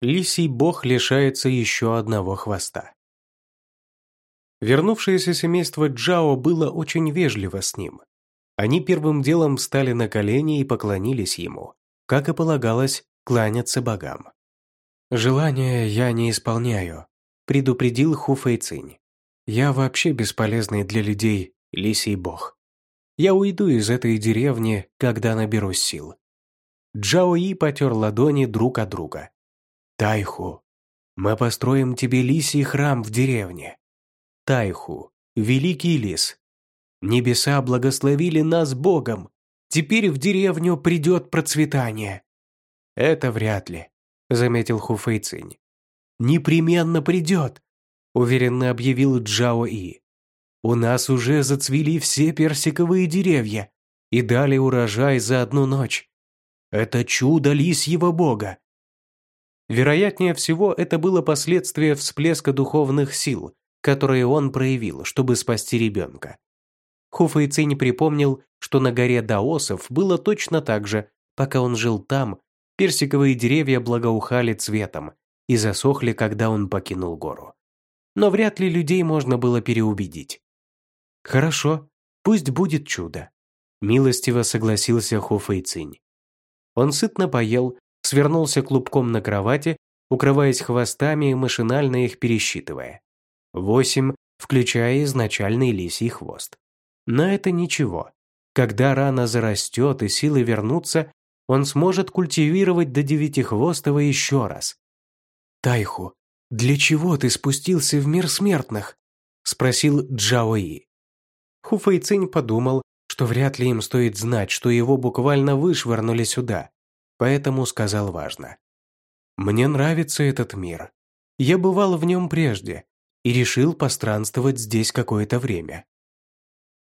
Лисий бог лишается еще одного хвоста. Вернувшееся семейство Джао было очень вежливо с ним. Они первым делом встали на колени и поклонились ему, как и полагалось, кланяться богам. «Желания я не исполняю», – предупредил Ху Фэйцинь. «Я вообще бесполезный для людей, лисий бог. Я уйду из этой деревни, когда наберусь сил». Джао И потер ладони друг от друга. «Тайху, мы построим тебе лисий храм в деревне. Тайху, великий лис. Небеса благословили нас Богом. Теперь в деревню придет процветание». «Это вряд ли», – заметил Хуфэйцинь. «Непременно придет», – уверенно объявил Джао И. «У нас уже зацвели все персиковые деревья и дали урожай за одну ночь. Это чудо лисьего бога». Вероятнее всего, это было последствие всплеска духовных сил, которые он проявил, чтобы спасти ребенка. Хуфэйцинь припомнил, что на горе Даосов было точно так же, пока он жил там, Персиковые деревья благоухали цветом и засохли, когда он покинул гору. Но вряд ли людей можно было переубедить. «Хорошо, пусть будет чудо», – милостиво согласился Ху Фэйцинь. Он сытно поел, свернулся клубком на кровати, укрываясь хвостами и машинально их пересчитывая. Восемь, включая изначальный лисий хвост. Но это ничего. Когда рана зарастет и силы вернутся, он сможет культивировать до девятихвостого еще раз. «Тайху, для чего ты спустился в мир смертных?» – спросил Джаои. Хуфэйцинь подумал, что вряд ли им стоит знать, что его буквально вышвырнули сюда, поэтому сказал важно. «Мне нравится этот мир. Я бывал в нем прежде и решил постранствовать здесь какое-то время».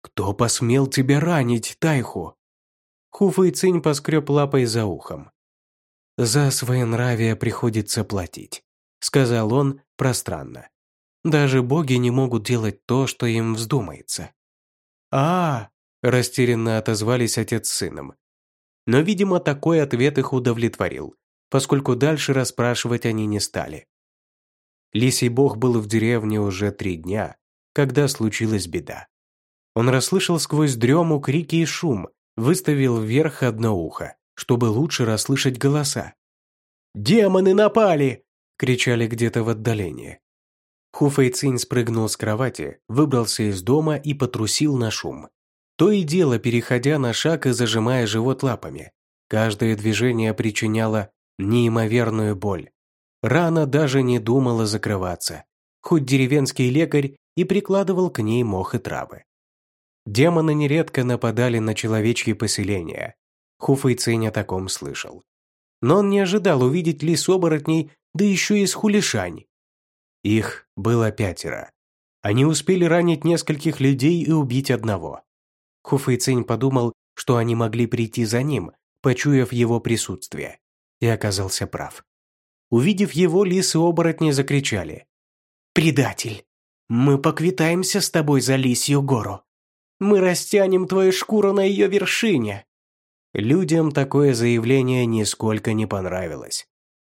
«Кто посмел тебя ранить, Тайху?» Хуфа и Цинь поскреб лапой за ухом. «За своенравие приходится платить», — сказал он пространно. «Даже боги не могут делать то, что им вздумается». «А, -а, -а растерянно отозвались отец с сыном. Но, видимо, такой ответ их удовлетворил, поскольку дальше расспрашивать они не стали. Лисий бог был в деревне уже три дня, когда случилась беда. Он расслышал сквозь дрему крики и шум, выставил вверх одно ухо, чтобы лучше расслышать голоса. «Демоны напали!» – кричали где-то в отдалении. Хуфэйцинь спрыгнул с кровати, выбрался из дома и потрусил на шум. То и дело, переходя на шаг и зажимая живот лапами. Каждое движение причиняло неимоверную боль. Рана даже не думала закрываться, хоть деревенский лекарь и прикладывал к ней мох и травы. Демоны нередко нападали на человечьи поселения. Хуфэйцинь о таком слышал. Но он не ожидал увидеть лис-оборотней, да еще и с хулишань. Их было пятеро. Они успели ранить нескольких людей и убить одного. Хуфэйцинь подумал, что они могли прийти за ним, почуяв его присутствие, и оказался прав. Увидев его, лисы-оборотни закричали. «Предатель! Мы поквитаемся с тобой за лисью гору!» Мы растянем твою шкуру на ее вершине!» Людям такое заявление нисколько не понравилось.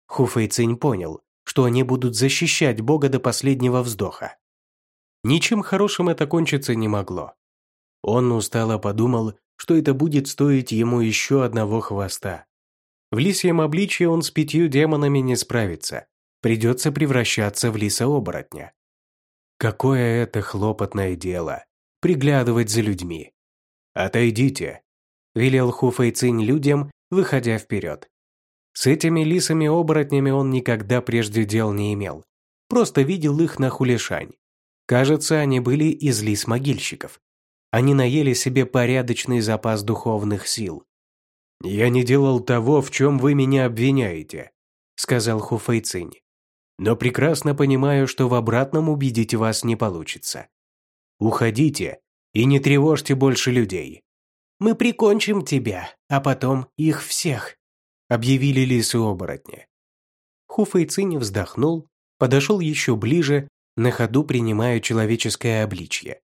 Хуфэйцинь понял, что они будут защищать Бога до последнего вздоха. Ничем хорошим это кончиться не могло. Он устало подумал, что это будет стоить ему еще одного хвоста. В лисьем обличье он с пятью демонами не справится, придется превращаться в лиса-оборотня. Какое это хлопотное дело приглядывать за людьми. «Отойдите», – велел Хуфэйцинь людям, выходя вперед. С этими лисами-оборотнями он никогда прежде дел не имел. Просто видел их на хулешань. Кажется, они были из лис-могильщиков. Они наели себе порядочный запас духовных сил. «Я не делал того, в чем вы меня обвиняете», – сказал Хуфэйцинь. «Но прекрасно понимаю, что в обратном убедить вас не получится. Уходите и не тревожьте больше людей. Мы прикончим тебя, а потом их всех», — объявили лисы-оборотни. Хуфэйцинь вздохнул, подошел еще ближе, на ходу принимая человеческое обличье.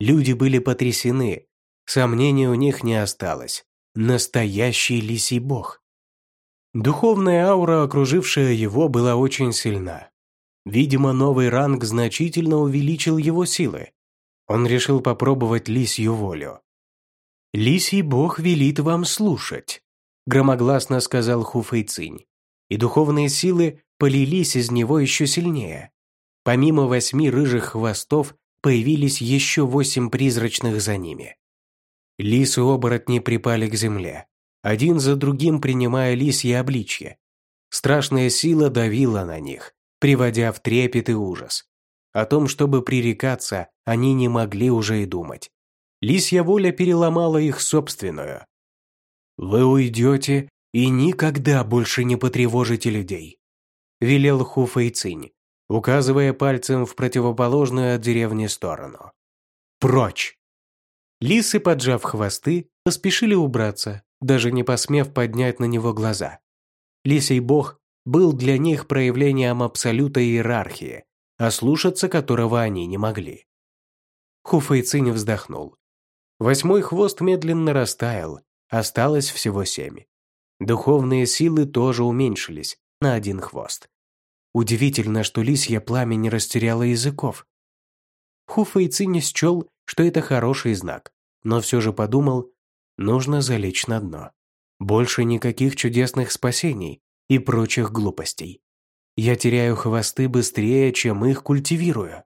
Люди были потрясены, сомнений у них не осталось. Настоящий лисий бог. Духовная аура, окружившая его, была очень сильна. Видимо, новый ранг значительно увеличил его силы. Он решил попробовать лисью волю. «Лисий бог велит вам слушать», – громогласно сказал Хуфэйцинь. И духовные силы полились из него еще сильнее. Помимо восьми рыжих хвостов появились еще восемь призрачных за ними. Лисы-оборотни припали к земле, один за другим принимая лисье обличье. Страшная сила давила на них, приводя в трепет и ужас. О том, чтобы пререкаться, они не могли уже и думать. Лисья воля переломала их собственную. «Вы уйдете и никогда больше не потревожите людей», – велел Хуфэйцинь, указывая пальцем в противоположную от деревни сторону. «Прочь!» Лисы, поджав хвосты, поспешили убраться, даже не посмев поднять на него глаза. Лисий бог был для них проявлением абсолюта иерархии, ослушаться которого они не могли. Хуфэйцинь вздохнул. Восьмой хвост медленно растаял, осталось всего семь. Духовные силы тоже уменьшились на один хвост. Удивительно, что лисье пламя не растеряло языков. Хуфэйцинь счел, что это хороший знак, но все же подумал, нужно залечь на дно. Больше никаких чудесных спасений, и прочих глупостей. Я теряю хвосты быстрее, чем их культивирую.